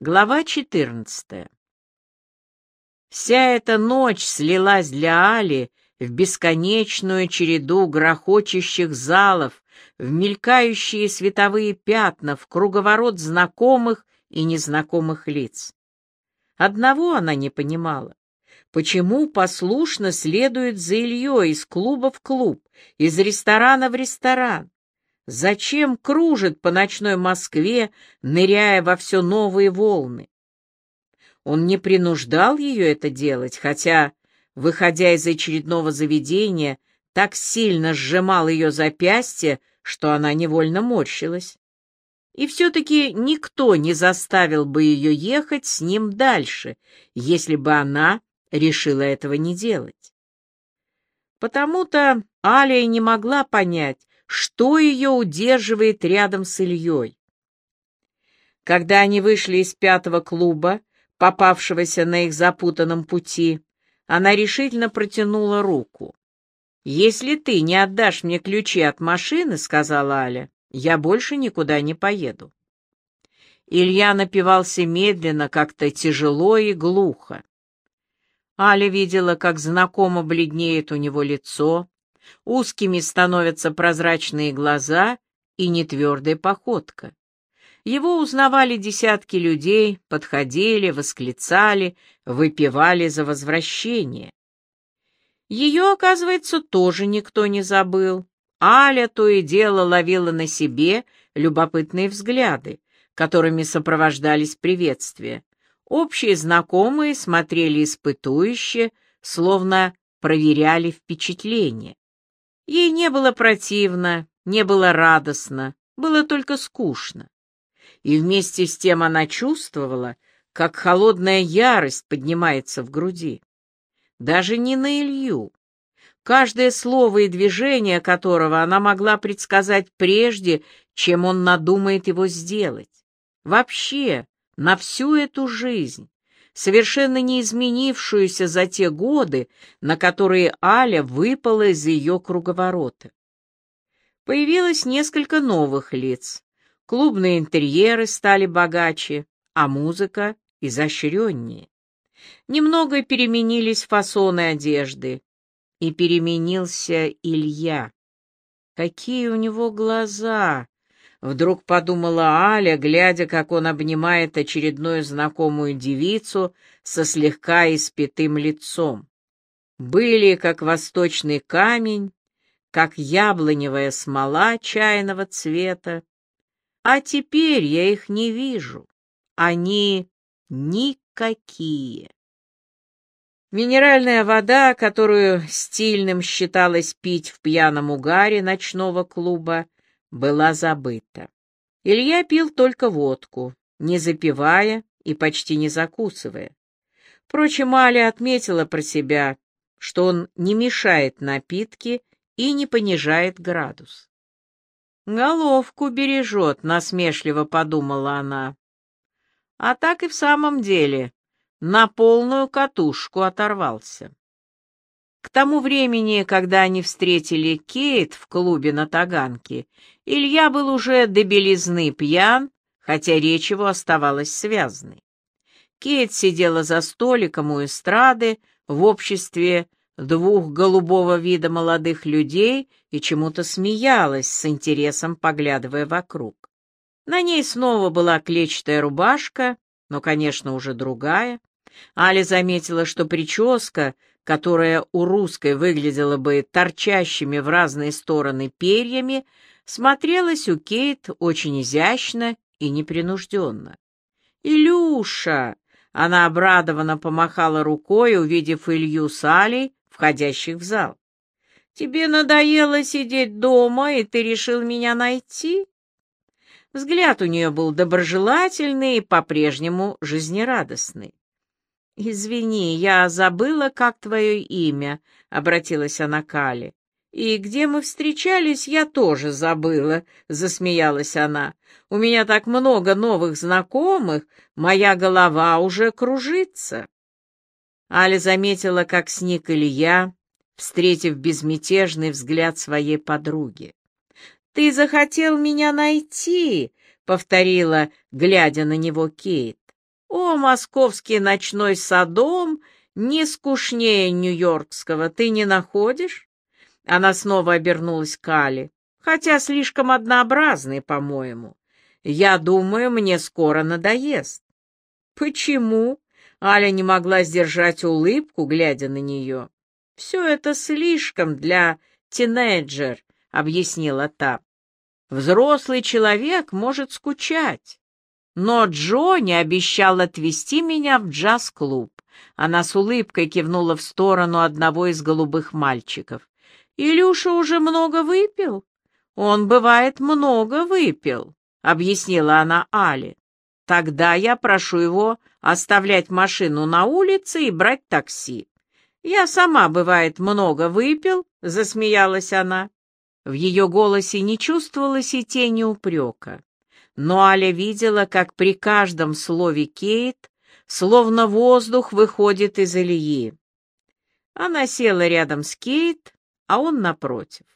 Глава 14. Вся эта ночь слилась для Али в бесконечную череду грохочущих залов, в мелькающие световые пятна, в круговорот знакомых и незнакомых лиц. Одного она не понимала. Почему послушно следует за Ильей из клуба в клуб, из ресторана в ресторан? Зачем кружит по ночной Москве, ныряя во все новые волны? Он не принуждал ее это делать, хотя, выходя из очередного заведения, так сильно сжимал ее запястье, что она невольно морщилась. И все-таки никто не заставил бы ее ехать с ним дальше, если бы она решила этого не делать. Потому-то Алия не могла понять, что ее удерживает рядом с Ильей. Когда они вышли из пятого клуба, попавшегося на их запутанном пути, она решительно протянула руку. «Если ты не отдашь мне ключи от машины, — сказала Аля, — я больше никуда не поеду». Илья напивался медленно, как-то тяжело и глухо. Аля видела, как знакомо бледнеет у него лицо, узкими становятся прозрачные глаза и нетвердая походка. Его узнавали десятки людей, подходили, восклицали, выпивали за возвращение. Ее, оказывается, тоже никто не забыл. Аля то и дело ловила на себе любопытные взгляды, которыми сопровождались приветствия. Общие знакомые смотрели испытующе, словно проверяли впечатление. Ей не было противно, не было радостно, было только скучно. И вместе с тем она чувствовала, как холодная ярость поднимается в груди. Даже не на Илью. Каждое слово и движение которого она могла предсказать прежде, чем он надумает его сделать. Вообще, на всю эту жизнь, совершенно не изменившуюся за те годы, на которые Аля выпала из ее круговорота. Появилось несколько новых лиц. Клубные интерьеры стали богаче, а музыка изощреннее. Немного переменились фасоны одежды, и переменился Илья. Какие у него глаза! Вдруг подумала Аля, глядя, как он обнимает очередную знакомую девицу со слегка испятым лицом. Были, как восточный камень, как яблоневая смола чайного цвета. А теперь я их не вижу. Они никакие. Минеральная вода, которую стильным считалось пить в пьяном угаре ночного клуба, была забыта. Илья пил только водку, не запивая и почти не закусывая. Впрочем, Аля отметила про себя, что он не мешает напитки и не понижает градус. «Головку бережет», — насмешливо подумала она. А так и в самом деле на полную катушку оторвался. К тому времени, когда они встретили Кейт в клубе на Таганке, Илья был уже до белизны пьян, хотя речь его оставалась связной. Кейт сидела за столиком у эстрады в обществе двух голубого вида молодых людей и чему-то смеялась, с интересом поглядывая вокруг. На ней снова была клетчатая рубашка, но, конечно, уже другая. Аля заметила, что прическа которая у русской выглядела бы торчащими в разные стороны перьями, смотрелась у Кейт очень изящно и непринужденно. «Илюша!» — она обрадованно помахала рукой, увидев Илью с Алей, входящих в зал. «Тебе надоело сидеть дома, и ты решил меня найти?» Взгляд у нее был доброжелательный и по-прежнему жизнерадостный. «Извини, я забыла, как твое имя», — обратилась она к Але. «И где мы встречались, я тоже забыла», — засмеялась она. «У меня так много новых знакомых, моя голова уже кружится». Аля заметила, как сник Илья, встретив безмятежный взгляд своей подруги. «Ты захотел меня найти», — повторила, глядя на него Кейт. О, московский ночной садом, не скучнее нью-йоркского, ты не находишь? Она снова обернулась к Али, хотя слишком однообразный, по-моему. Я думаю, мне скоро надоест. Почему? Аля не могла сдержать улыбку, глядя на нее. Все это слишком для тинейджер, объяснила та. Взрослый человек может скучать. Но Джонни обещал отвезти меня в джаз-клуб. Она с улыбкой кивнула в сторону одного из голубых мальчиков. «Илюша уже много выпил?» «Он, бывает, много выпил», — объяснила она Але. «Тогда я прошу его оставлять машину на улице и брать такси. Я сама, бывает, много выпил», — засмеялась она. В ее голосе не чувствовалось и тени упрека. Но Аля видела, как при каждом слове Кейт словно воздух выходит из Ильи. Она села рядом с Кейт, а он напротив.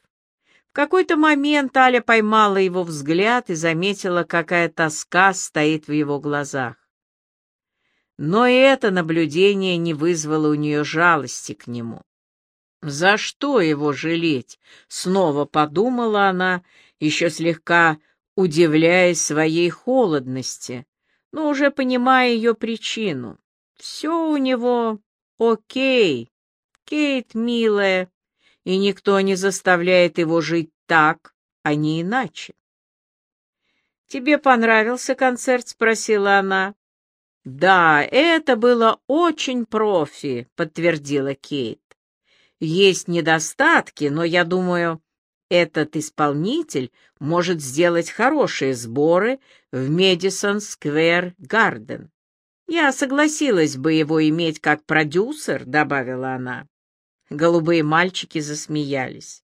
В какой-то момент Аля поймала его взгляд и заметила, какая тоска стоит в его глазах. Но и это наблюдение не вызвало у нее жалости к нему. «За что его жалеть?» — снова подумала она, еще слегка удивляясь своей холодности, но уже понимая ее причину. «Все у него окей, Кейт, милая, и никто не заставляет его жить так, а не иначе». «Тебе понравился концерт?» — спросила она. «Да, это было очень профи», — подтвердила Кейт. Есть недостатки, но я думаю, этот исполнитель может сделать хорошие сборы в Медисон Сквер Гарден. Я согласилась бы его иметь как продюсер, добавила она. Голубые мальчики засмеялись.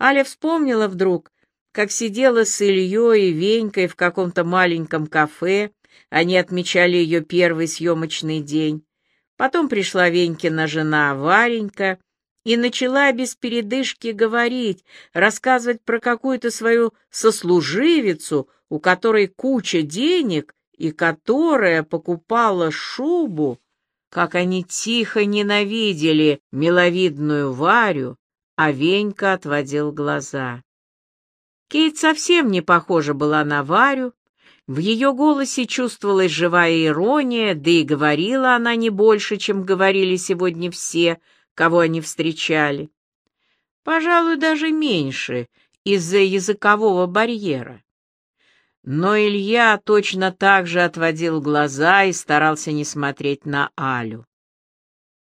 Аля вспомнила вдруг, как сидела с Ильей и Венькой в каком-то маленьком кафе, они отмечали ее первый съемочный день. Потом пришла Венькина жена Варенька, и начала без передышки говорить, рассказывать про какую-то свою сослуживицу, у которой куча денег и которая покупала шубу, как они тихо ненавидели миловидную Варю, а Венька отводил глаза. Кейт совсем не похожа была на Варю, в ее голосе чувствовалась живая ирония, да и говорила она не больше, чем говорили сегодня все — кого они встречали. Пожалуй, даже меньше из-за языкового барьера. Но Илья точно так же отводил глаза и старался не смотреть на Алю.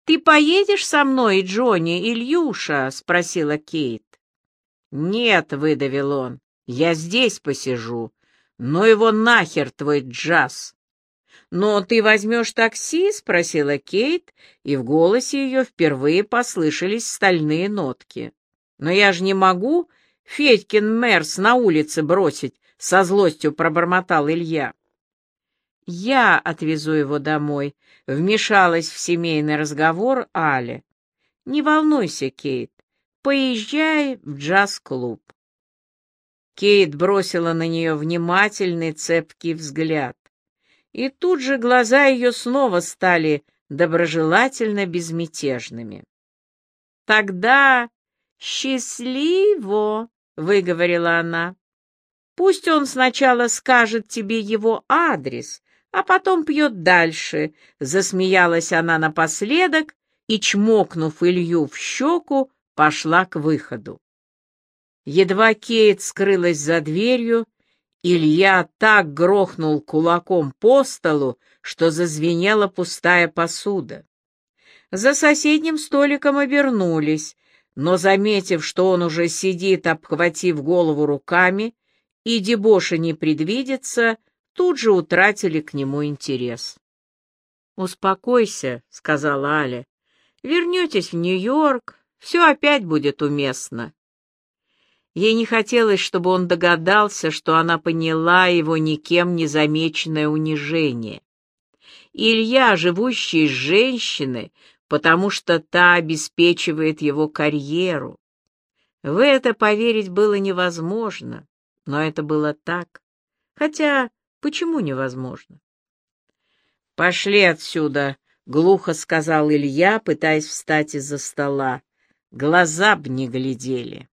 «Ты поедешь со мной, Джонни, Ильюша?» — спросила Кейт. «Нет», — выдавил он, — «я здесь посижу. Ну его нахер твой джаз!» «Но ты возьмешь такси?» — спросила Кейт, и в голосе ее впервые послышались стальные нотки. «Но я же не могу Федькин Мерс на улице бросить», — со злостью пробормотал Илья. «Я отвезу его домой», — вмешалась в семейный разговор Аля. «Не волнуйся, Кейт, поезжай в джаз-клуб». Кейт бросила на нее внимательный цепкий взгляд и тут же глаза ее снова стали доброжелательно безмятежными. «Тогда счастливо!» — выговорила она. «Пусть он сначала скажет тебе его адрес, а потом пьет дальше», — засмеялась она напоследок и, чмокнув Илью в щеку, пошла к выходу. Едва Кейт скрылась за дверью, Илья так грохнул кулаком по столу, что зазвенела пустая посуда. За соседним столиком обернулись, но, заметив, что он уже сидит, обхватив голову руками, и дебоша не предвидится, тут же утратили к нему интерес. «Успокойся», — сказала Аля. «Вернетесь в Нью-Йорк, все опять будет уместно. Ей не хотелось, чтобы он догадался, что она поняла его никем не замеченное унижение. Илья, живущий с женщиной, потому что та обеспечивает его карьеру. В это поверить было невозможно, но это было так. Хотя, почему невозможно? «Пошли отсюда», — глухо сказал Илья, пытаясь встать из-за стола. Глаза б не глядели.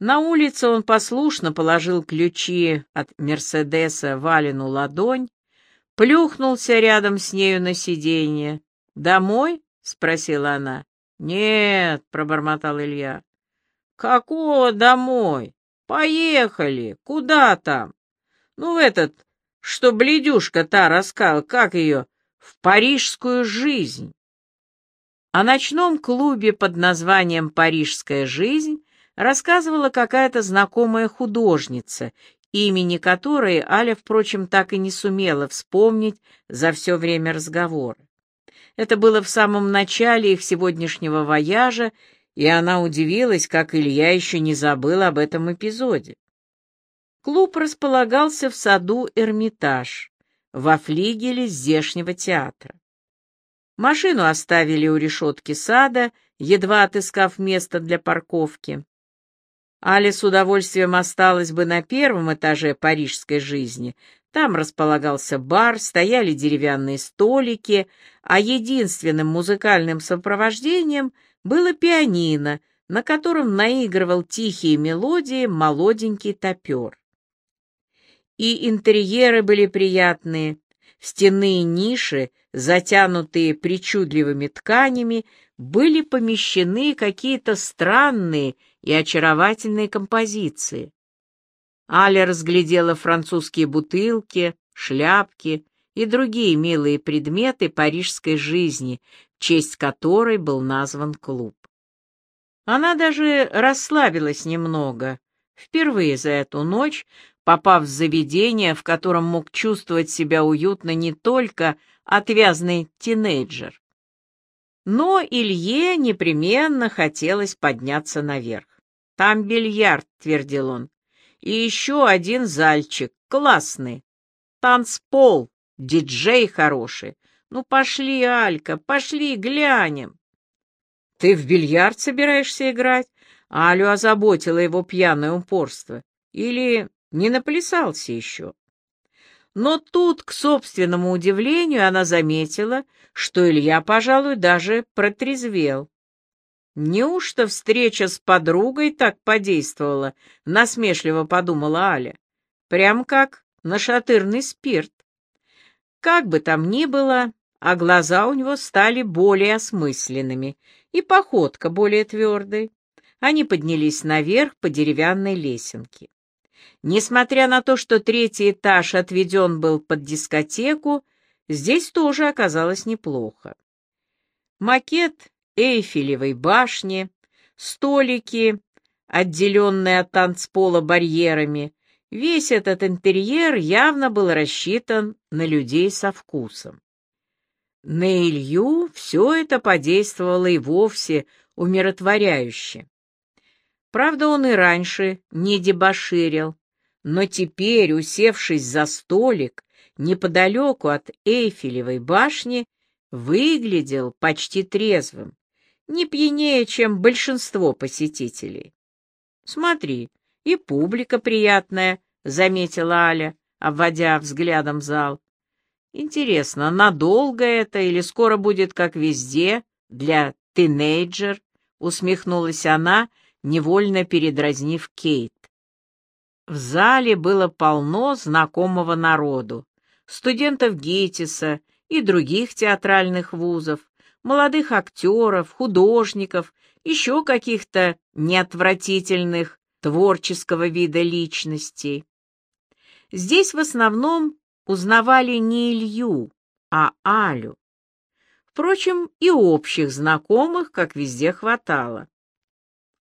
На улице он послушно положил ключи от Мерседеса Валину ладонь, плюхнулся рядом с нею на сиденье. «Домой?» — спросила она. «Нет», — пробормотал Илья. «Какого домой? Поехали. Куда там? Ну, в этот, что бледюшка та рассказала, как ее, в парижскую жизнь». О ночном клубе под названием «Парижская жизнь» рассказывала какая-то знакомая художница, имени которой Аля, впрочем, так и не сумела вспомнить за все время разговора. Это было в самом начале их сегодняшнего вояжа, и она удивилась, как Илья еще не забыл об этом эпизоде. Клуб располагался в саду «Эрмитаж», во флигеле здешнего театра. Машину оставили у решетки сада, едва отыскав место для парковки. Аля с удовольствием осталась бы на первом этаже парижской жизни. Там располагался бар, стояли деревянные столики, а единственным музыкальным сопровождением было пианино, на котором наигрывал тихие мелодии молоденький топер. И интерьеры были приятные, стенные ниши, затянутые причудливыми тканями, были помещены какие-то странные и очаровательные композиции. Аля разглядела французские бутылки, шляпки и другие милые предметы парижской жизни, в честь которой был назван клуб. Она даже расслабилась немного, впервые за эту ночь, попав в заведение, в котором мог чувствовать себя уютно не только отвязный тинейджер. Но Илье непременно хотелось подняться наверх. «Там бильярд», — твердил он, — «и еще один зальчик, классный. Танцпол, диджей хороший. Ну, пошли, Алька, пошли, глянем». «Ты в бильярд собираешься играть?» Алю озаботило его пьяное упорство. «Или не наплясался еще?» Но тут, к собственному удивлению, она заметила, что Илья, пожалуй, даже протрезвел. «Неужто встреча с подругой так подействовала?» — насмешливо подумала Аля. «Прям как нашатырный спирт». Как бы там ни было, а глаза у него стали более осмысленными и походка более твердой. Они поднялись наверх по деревянной лесенке. Несмотря на то, что третий этаж отведен был под дискотеку, здесь тоже оказалось неплохо. Макет Эйфелевой башни, столики, отделенные от танцпола барьерами, весь этот интерьер явно был рассчитан на людей со вкусом. На Илью все это подействовало и вовсе умиротворяюще. Правда, он и раньше не дебоширил, но теперь, усевшись за столик неподалеку от Эйфелевой башни, выглядел почти трезвым, не пьянее, чем большинство посетителей. «Смотри, и публика приятная», — заметила Аля, обводя взглядом зал. «Интересно, надолго это или скоро будет, как везде, для тинейджер?» — усмехнулась она, невольно передразнив Кейт. В зале было полно знакомого народу, студентов ГИТИСа и других театральных вузов, молодых актеров, художников, еще каких-то неотвратительных творческого вида личностей. Здесь в основном узнавали не Илью, а Алю. Впрочем, и общих знакомых, как везде, хватало.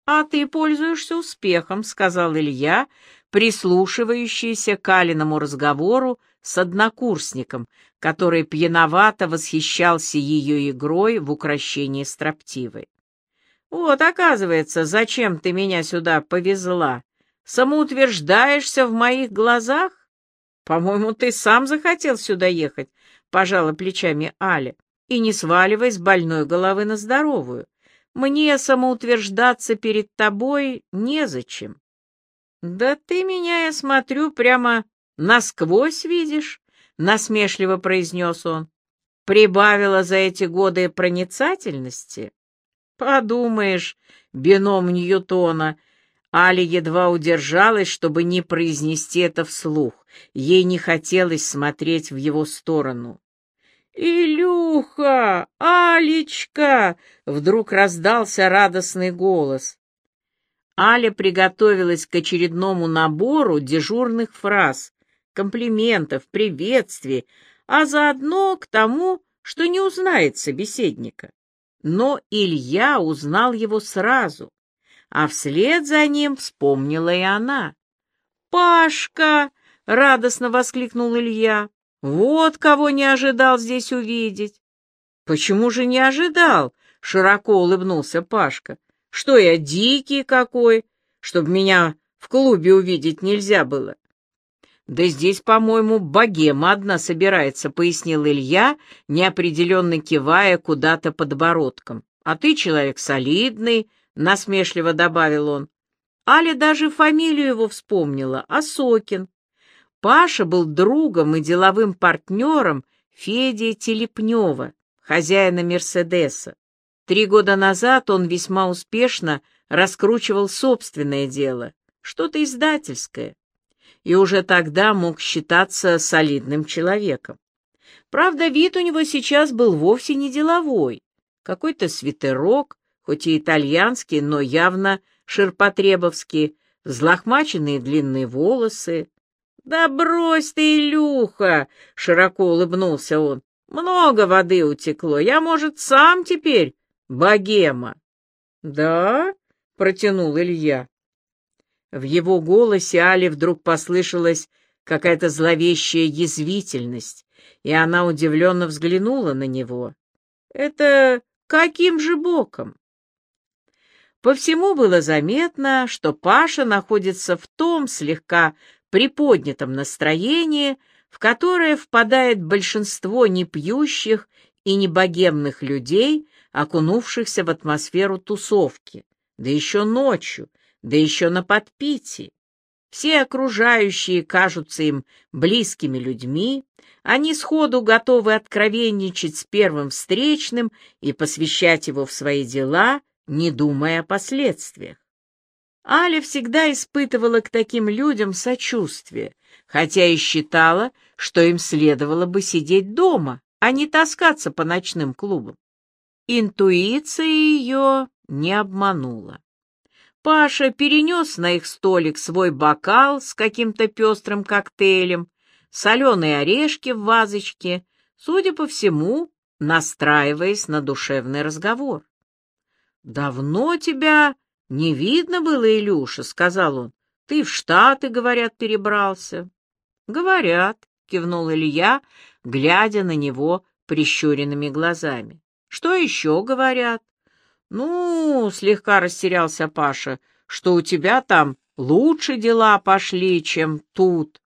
«А ты пользуешься успехом», — сказал Илья, прислушивающийся к Алиному разговору с однокурсником, который пьяновато восхищался ее игрой в украшении строптивой. «Вот, оказывается, зачем ты меня сюда повезла? Самоутверждаешься в моих глазах? По-моему, ты сам захотел сюда ехать», — пожала плечами Аля, «и не сваливай с больной головы на здоровую. Мне самоутверждаться перед тобой незачем». «Да ты меня, я смотрю, прямо насквозь видишь», — насмешливо произнес он. прибавила за эти годы проницательности? Подумаешь, бином Ньютона. Али едва удержалась, чтобы не произнести это вслух. Ей не хотелось смотреть в его сторону. «Илюха! Алечка!» — вдруг раздался радостный голос. Аля приготовилась к очередному набору дежурных фраз, комплиментов, приветствий, а заодно к тому, что не узнает собеседника. Но Илья узнал его сразу, а вслед за ним вспомнила и она. «Пашка!» — радостно воскликнул Илья. Вот кого не ожидал здесь увидеть. Почему же не ожидал? Широко улыбнулся Пашка. Что я, дикий какой, чтобы меня в клубе увидеть нельзя было? Да здесь, по-моему, богема одна собирается, пояснил Илья, неопределенно кивая куда-то подбородком. А ты человек солидный, насмешливо добавил он. Аля даже фамилию его вспомнила — Осокин. Паша был другом и деловым партнером Феди Телепнева, хозяина «Мерседеса». Три года назад он весьма успешно раскручивал собственное дело, что-то издательское, и уже тогда мог считаться солидным человеком. Правда, вид у него сейчас был вовсе не деловой, какой-то свитерок, хоть и итальянский, но явно ширпотребовский, взлохмаченные длинные волосы, «Да брось ты, Илюха!» — широко улыбнулся он. «Много воды утекло. Я, может, сам теперь богема?» «Да?» — протянул Илья. В его голосе Али вдруг послышалась какая-то зловещая язвительность, и она удивленно взглянула на него. «Это каким же боком?» По всему было заметно, что Паша находится в том слегка приподнятом настроении, в которое впадает большинство непьющих и небогемных людей, окунувшихся в атмосферу тусовки, да еще ночью, да еще на подпитии. Все окружающие кажутся им близкими людьми, они сходу готовы откровенничать с первым встречным и посвящать его в свои дела, не думая о последствиях. Аля всегда испытывала к таким людям сочувствие, хотя и считала, что им следовало бы сидеть дома, а не таскаться по ночным клубам. Интуиция ее не обманула. Паша перенес на их столик свой бокал с каким-то пестрым коктейлем, соленые орешки в вазочке, судя по всему, настраиваясь на душевный разговор. «Давно тебя «Не видно было, Илюша», — сказал он. «Ты в Штаты, говорят, перебрался». «Говорят», — кивнул Илья, глядя на него прищуренными глазами. «Что еще говорят?» «Ну, — слегка растерялся Паша, — что у тебя там лучше дела пошли, чем тут».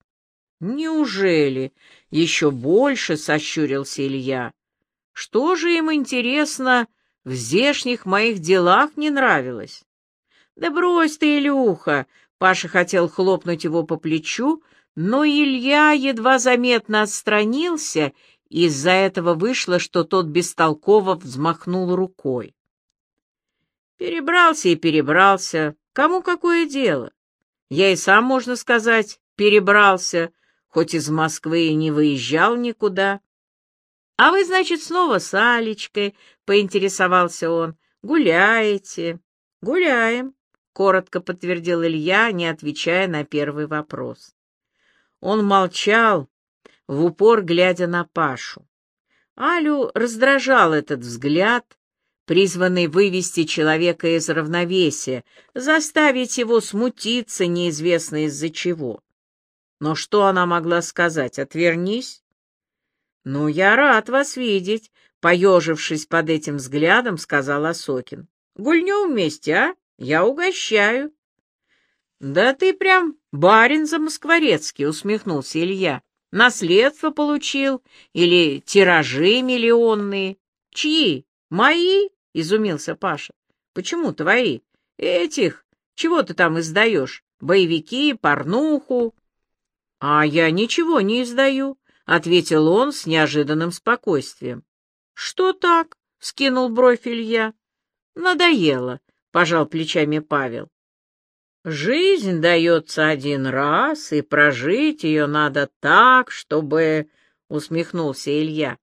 «Неужели?» — еще больше сощурился Илья. «Что же им, интересно, в здешних моих делах не нравилось?» «Да брось ты, Илюха!» Паша хотел хлопнуть его по плечу, но Илья едва заметно отстранился, и из-за этого вышло, что тот бестолково взмахнул рукой. Перебрался и перебрался. Кому какое дело? Я и сам, можно сказать, перебрался, хоть из Москвы и не выезжал никуда. — А вы, значит, снова с Алечкой, — поинтересовался он. — Гуляете? — Гуляем коротко подтвердил Илья, не отвечая на первый вопрос. Он молчал, в упор глядя на Пашу. Алю раздражал этот взгляд, призванный вывести человека из равновесия, заставить его смутиться неизвестно из-за чего. Но что она могла сказать? Отвернись. «Ну, я рад вас видеть», — поежившись под этим взглядом, сказал Осокин. «Гульнем вместе, а?» Я угощаю. — Да ты прям барин замоскворецкий, — усмехнулся Илья. — Наследство получил или тиражи миллионные? — Чьи? Мои? — изумился Паша. — Почему твои? Этих. Чего ты там издаешь? Боевики, порнуху? — А я ничего не издаю, — ответил он с неожиданным спокойствием. Что так? — скинул бровь Илья. Надоело, — пожал плечами Павел. Жизнь дается один раз, и прожить ее надо так, чтобы... — усмехнулся Илья.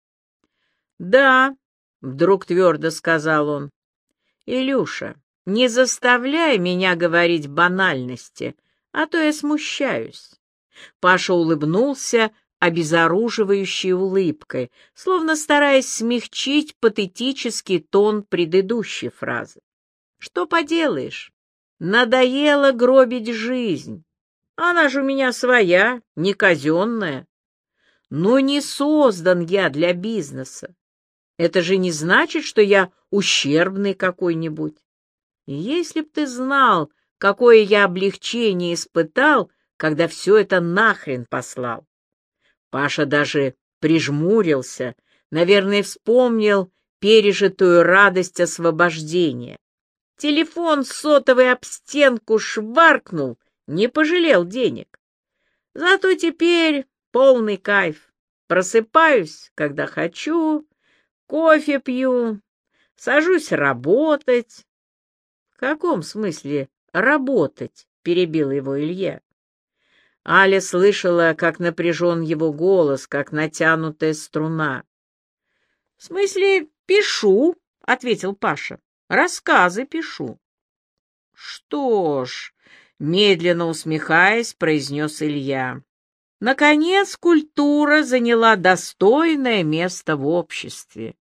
«Да», — вдруг твердо сказал он, — «Илюша, не заставляй меня говорить банальности, а то я смущаюсь». Паша улыбнулся обезоруживающей улыбкой, словно стараясь смягчить патетический тон предыдущей фразы. «Что поделаешь? Надоело гробить жизнь. Она же у меня своя, не казенная. Но не создан я для бизнеса. Это же не значит, что я ущербный какой-нибудь. Если б ты знал, какое я облегчение испытал, когда все это нахрен послал. Паша даже прижмурился, наверное, вспомнил пережитую радость освобождения. Телефон сотовый об стенку шваркнул, не пожалел денег. Зато теперь полный кайф. Просыпаюсь, когда хочу, кофе пью, сажусь работать. — В каком смысле работать? — перебил его Илья. Аля слышала, как напряжен его голос, как натянутая струна. — В смысле, пишу, — ответил Паша. — Рассказы пишу. — Что ж, — медленно усмехаясь, произнес Илья. Наконец, культура заняла достойное место в обществе.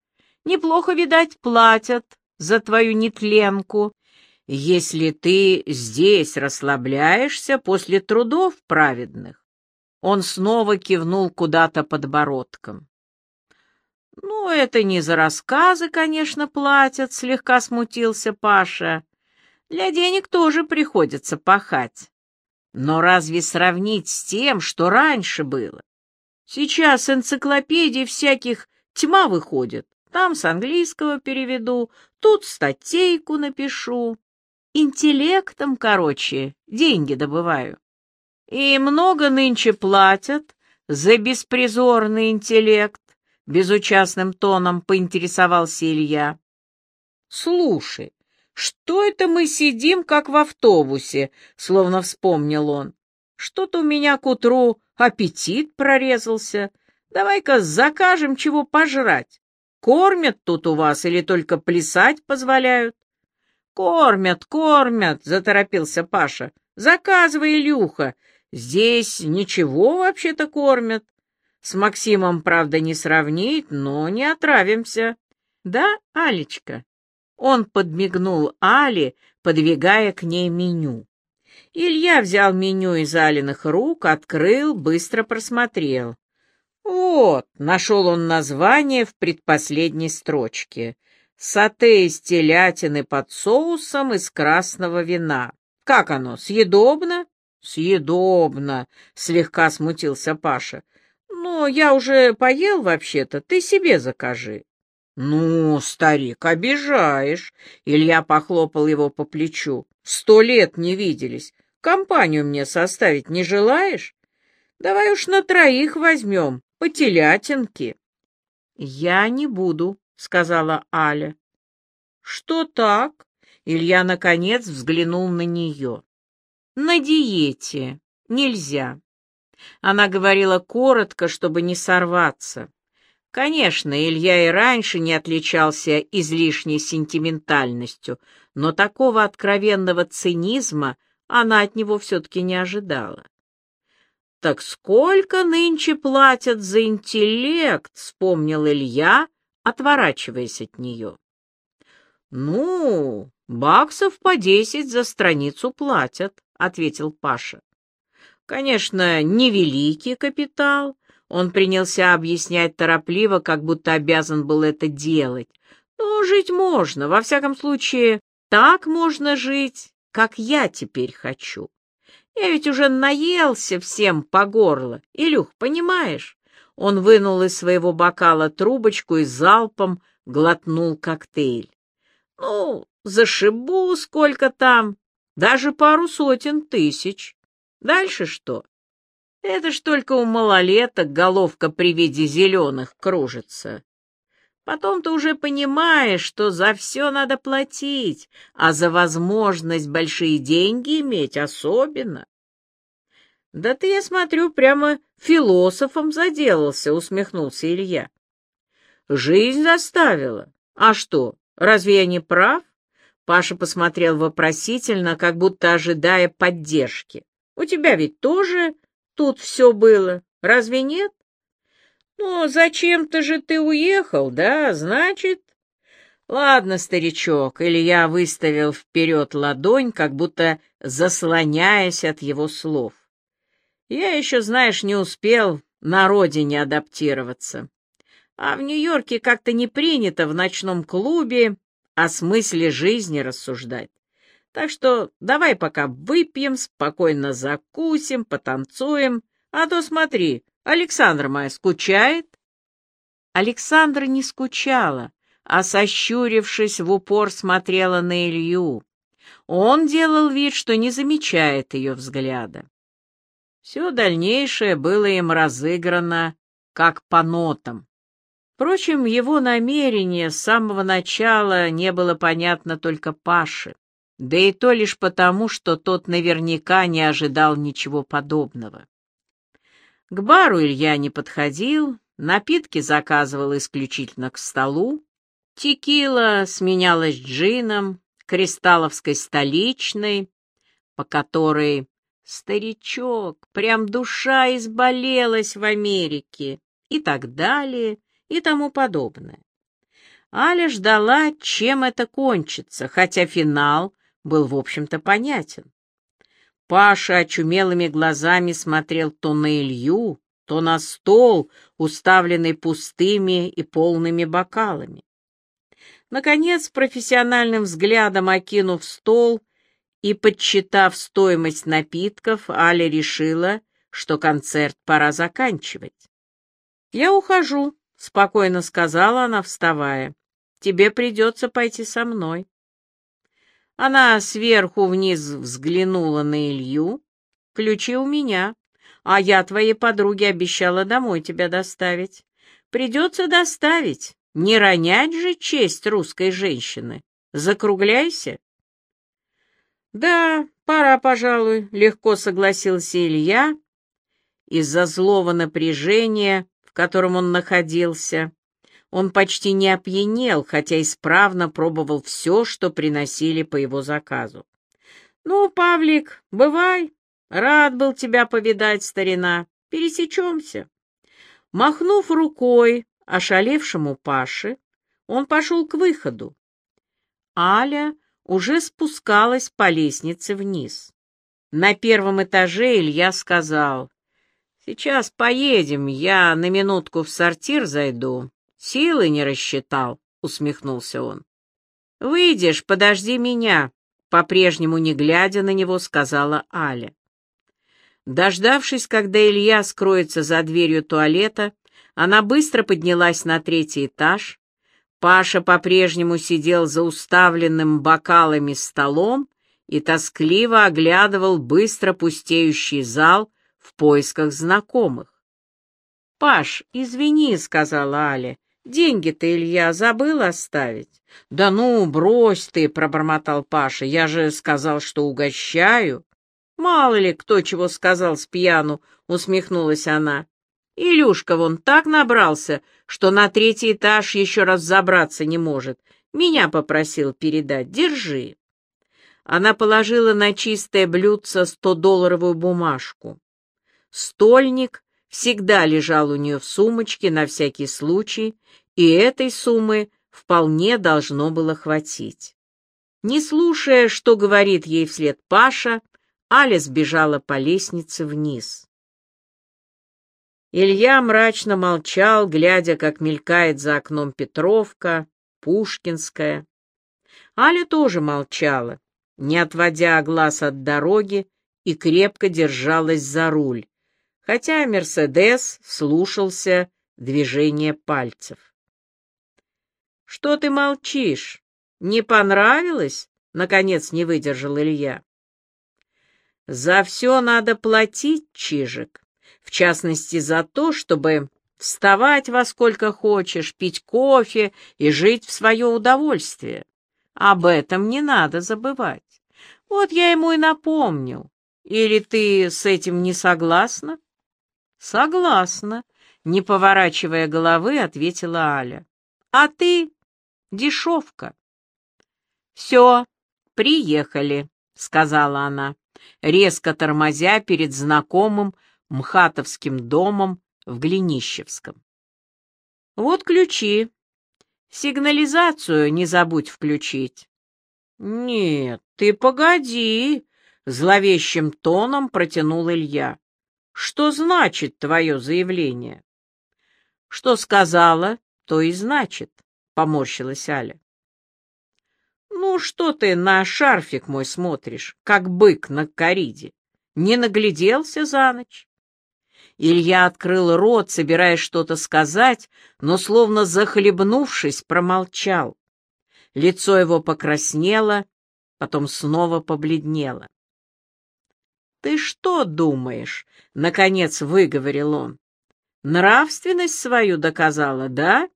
Неплохо, видать, платят за твою нетленку, если ты здесь расслабляешься после трудов праведных. Он снова кивнул куда-то подбородком. «Ну, это не за рассказы, конечно, платят», — слегка смутился Паша. «Для денег тоже приходится пахать. Но разве сравнить с тем, что раньше было? Сейчас энциклопедий всяких тьма выходит. Там с английского переведу, тут статейку напишу. Интеллектом, короче, деньги добываю. И много нынче платят за беспризорный интеллект, безучастным тоном поинтересовался Илья. Слушай, что это мы сидим, как в автобусе, словно вспомнил он. Что-то у меня к утру аппетит прорезался. Давай-ка закажем чего пожрать. Кормят тут у вас или только плясать позволяют? Кормят, кормят, заторопился Паша. Заказывай, Илюха. Здесь ничего вообще-то кормят. С Максимом, правда, не сравнить, но не отравимся. Да, Алечка? Он подмигнул Але, подвигая к ней меню. Илья взял меню из Алиных рук, открыл, быстро просмотрел. Вот, нашел он название в предпоследней строчке. Сате из телятины под соусом из красного вина. Как оно, съедобно? Съедобно, слегка смутился Паша. Но я уже поел вообще-то, ты себе закажи. «Ну, старик, обижаешь!» Илья похлопал его по плечу. «Сто лет не виделись. Компанию мне составить не желаешь? Давай уж на троих возьмем, по телятинке». «Я не буду», — сказала Аля. «Что так?» — Илья, наконец, взглянул на нее. «На диете. Нельзя». Она говорила коротко, чтобы не сорваться. Конечно, Илья и раньше не отличался излишней сентиментальностью, но такого откровенного цинизма она от него все-таки не ожидала. «Так сколько нынче платят за интеллект?» — вспомнил Илья, отворачиваясь от нее. «Ну, баксов по десять за страницу платят», — ответил Паша. «Конечно, невеликий капитал, он принялся объяснять торопливо, как будто обязан был это делать. Но жить можно, во всяком случае, так можно жить, как я теперь хочу. Я ведь уже наелся всем по горло. Илюх, понимаешь? Он вынул из своего бокала трубочку и залпом глотнул коктейль. Ну, зашибу сколько там, даже пару сотен тысяч. Дальше что? Это ж только у малолеток головка при виде зеленых кружится. Потом ты уже понимаешь, что за все надо платить, а за возможность большие деньги иметь особенно. Да ты, я смотрю, прямо философом заделался, усмехнулся Илья. Жизнь заставила. А что, разве я не прав? Паша посмотрел вопросительно, как будто ожидая поддержки. У тебя ведь тоже тут все было, разве нет? «Ну, зачем-то же ты уехал, да? Значит...» «Ладно, старичок», — Илья выставил вперед ладонь, как будто заслоняясь от его слов. «Я еще, знаешь, не успел на родине адаптироваться. А в Нью-Йорке как-то не принято в ночном клубе о смысле жизни рассуждать. Так что давай пока выпьем, спокойно закусим, потанцуем, а то смотри, Александра моя скучает?» Александра не скучала, а, сощурившись, в упор смотрела на Илью. Он делал вид, что не замечает ее взгляда. Все дальнейшее было им разыграно как по нотам. Впрочем, его намерение с самого начала не было понятно только Паше, да и то лишь потому, что тот наверняка не ожидал ничего подобного. К бару Илья не подходил, напитки заказывал исключительно к столу. Текила сменялась джином, кристалловской столичной, по которой старичок, прям душа изболелась в Америке и так далее и тому подобное. Аля ждала, чем это кончится, хотя финал был, в общем-то, понятен. Паша очумелыми глазами смотрел то на Илью, то на стол, уставленный пустыми и полными бокалами. Наконец, профессиональным взглядом окинув стол и подсчитав стоимость напитков, Аля решила, что концерт пора заканчивать. «Я ухожу», — спокойно сказала она, вставая. «Тебе придется пойти со мной». Она сверху вниз взглянула на Илью. «Ключи у меня, а я твоей подруге обещала домой тебя доставить. Придется доставить, не ронять же честь русской женщины. Закругляйся». «Да, пора, пожалуй», — легко согласился Илья. Из-за злого напряжения, в котором он находился, он почти не опьянел, хотя исправно пробовал все, что приносили по его заказу. «Ну, Павлик, бывай. Рад был тебя повидать, старина. Пересечемся». Махнув рукой ошалевшему Паше, он пошел к выходу. Аля уже спускалась по лестнице вниз. На первом этаже Илья сказал, «Сейчас поедем, я на минутку в сортир зайду, Силы не рассчитал, усмехнулся он. Выйдешь, подожди меня, по-прежнему не глядя на него, сказала Аля. Дождавшись, когда Илья скроется за дверью туалета, она быстро поднялась на третий этаж. Паша по-прежнему сидел за уставленным бокалами столом и тоскливо оглядывал быстро пустеющий зал в поисках знакомых. «Паш, извини», — сказала Аля, Деньги-то Илья забыл оставить. Да ну, брось ты, пробормотал Паша. Я же сказал, что угощаю. Мало ли кто чего сказал с пьяну, усмехнулась она. Илюшка вон так набрался, что на третий этаж еще раз забраться не может. Меня попросил передать. Держи. Она положила на чистое блюдце сто-долларовую бумажку. Стольник всегда лежал у нее в сумочке на всякий случай, и этой суммы вполне должно было хватить. Не слушая, что говорит ей вслед Паша, Аля сбежала по лестнице вниз. Илья мрачно молчал, глядя, как мелькает за окном Петровка, Пушкинская. Аля тоже молчала, не отводя глаз от дороги и крепко держалась за руль, хотя Мерседес слушался движения пальцев. Что ты молчишь? Не понравилось? Наконец не выдержал Илья. За все надо платить, Чижик. В частности, за то, чтобы вставать во сколько хочешь, пить кофе и жить в свое удовольствие. Об этом не надо забывать. Вот я ему и напомнил. Или ты с этим не согласна? Согласна, не поворачивая головы, ответила Аля. А ты дешевка. Все, приехали, сказала она, резко тормозя перед знакомым мхатовским домом в Глинищевском. Вот ключи. Сигнализацию не забудь включить. Нет, ты погоди, зловещим тоном протянул Илья. Что значит твое заявление? Что сказала, то и значит, поморщилась Аля. Ну, что ты на шарфик мой смотришь, как бык на кориде? Не нагляделся за ночь? Илья открыл рот, собираясь что-то сказать, но, словно захлебнувшись, промолчал. Лицо его покраснело, потом снова побледнело. «Ты что думаешь?» — наконец выговорил он. «Нравственность свою доказала, да?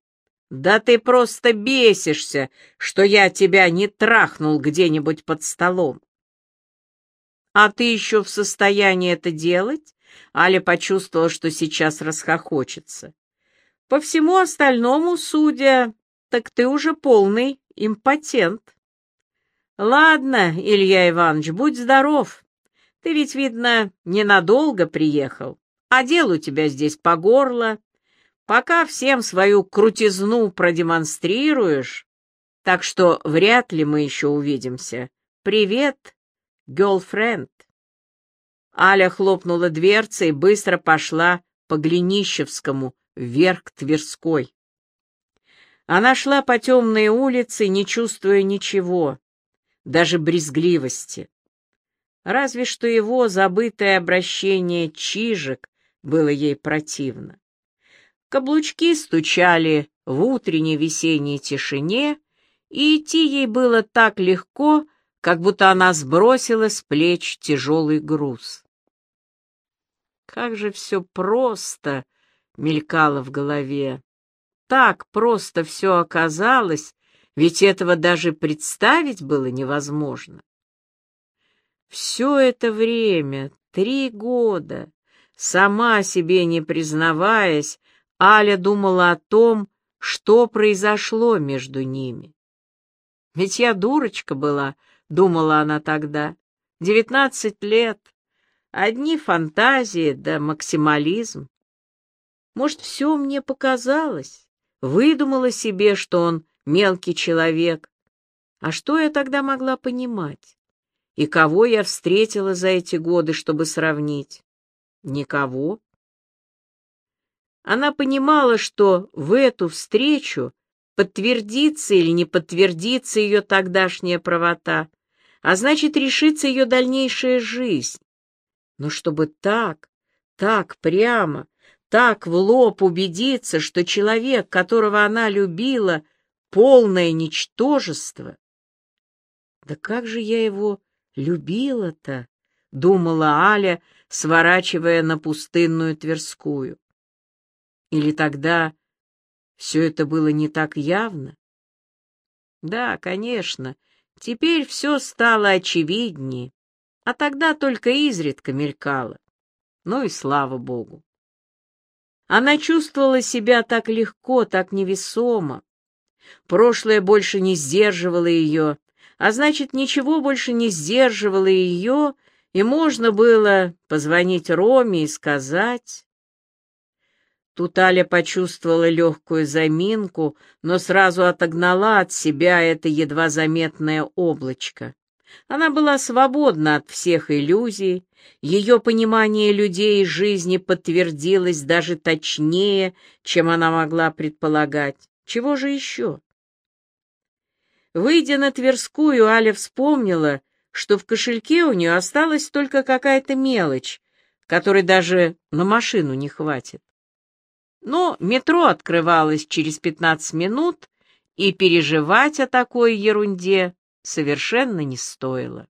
Да ты просто бесишься, что я тебя не трахнул где-нибудь под столом. А ты еще в состоянии это делать?» Аля почувствовала, что сейчас расхохочется. «По всему остальному, судя, так ты уже полный импотент». «Ладно, Илья Иванович, будь здоров. Ты ведь, видно, ненадолго приехал, а дел у тебя здесь по горло. Пока всем свою крутизну продемонстрируешь, так что вряд ли мы еще увидимся. Привет, гелфренд». Аля хлопнула дверцей и быстро пошла по Глинищевскому, вверх к Тверской. Она шла по темной улице, не чувствуя ничего, даже брезгливости. Разве что его забытое обращение чижик было ей противно. Каблучки стучали в утренней весенней тишине, и идти ей было так легко, как будто она сбросила с плеч тяжелый груз. Как же все просто мелькало в голове. Так просто все оказалось, ведь этого даже представить было невозможно. Все это время, три года, сама себе не признаваясь, Аля думала о том, что произошло между ними. Ведь я дурочка была, думала она тогда, девятнадцать лет, Одни фантазии да максимализм. Может, все мне показалось, выдумала себе, что он мелкий человек. А что я тогда могла понимать? И кого я встретила за эти годы, чтобы сравнить? Никого. Она понимала, что в эту встречу подтвердится или не подтвердится ее тогдашняя правота, а значит, решится ее дальнейшая жизнь. Но чтобы так, так прямо, так в лоб убедиться, что человек, которого она любила, полное ничтожество. Да как же я его любила-то, думала Аля, сворачивая на пустынную Тверскую. Или тогда все это было не так явно? Да, конечно, теперь все стало очевиднее а тогда только изредка мелькала. Ну и слава богу. Она чувствовала себя так легко, так невесомо. Прошлое больше не сдерживало ее, а значит, ничего больше не сдерживало ее, и можно было позвонить Роме и сказать... Тут Аля почувствовала легкую заминку, но сразу отогнала от себя это едва заметное облачко. Она была свободна от всех иллюзий, ее понимание людей и жизни подтвердилось даже точнее, чем она могла предполагать. Чего же еще? Выйдя на Тверскую, Аля вспомнила, что в кошельке у нее осталась только какая-то мелочь, которой даже на машину не хватит. Но метро открывалось через пятнадцать минут, и переживать о такой ерунде совершенно не стоило.